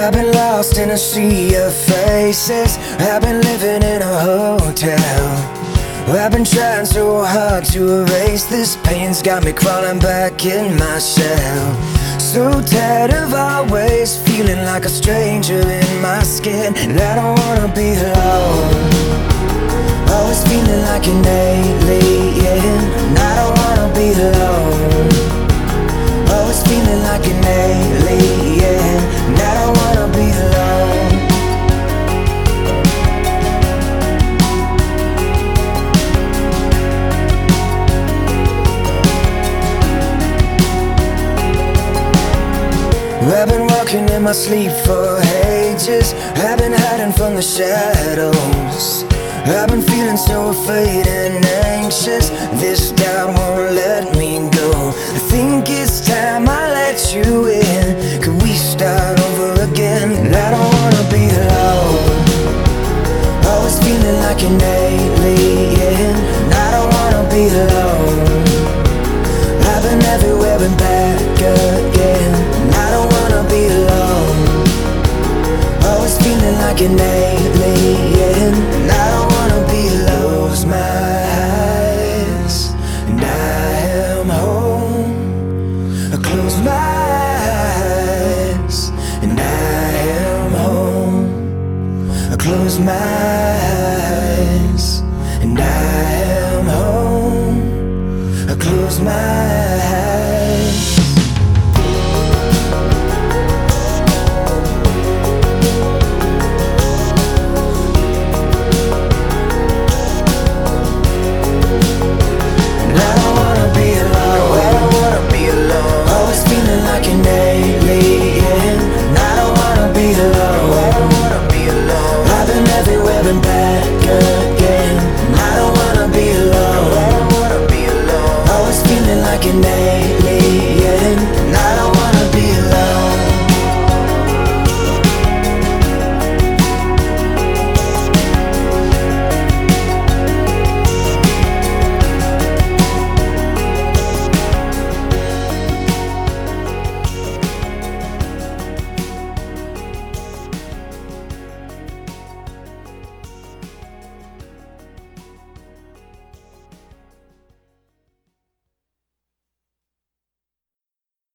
lost in a sea of faces. I've been living in a hotel. I've been trying so hard to erase this pain's got me crawling back in my shell. So tired of always feeling like a stranger in my skin, and I don't wanna be alone. Always feeling like an alien, and I don't wanna be alone. Always feeling like an alien, I've been walking in my sleep for ages. I've been hiding from the shadows. I've been feeling so afraid and anxious. This doubt won't let me go. I think it's time I let you in. Could we start over again? I don't wanna be alone. Always feeling like an alien. I don't wanna be alone. Feeling like an alien. And I don't wanna be. Close my eyes, and I am home. I close my eyes, and I am home. I close my eyes, and I am home. I close my eyes. like an angel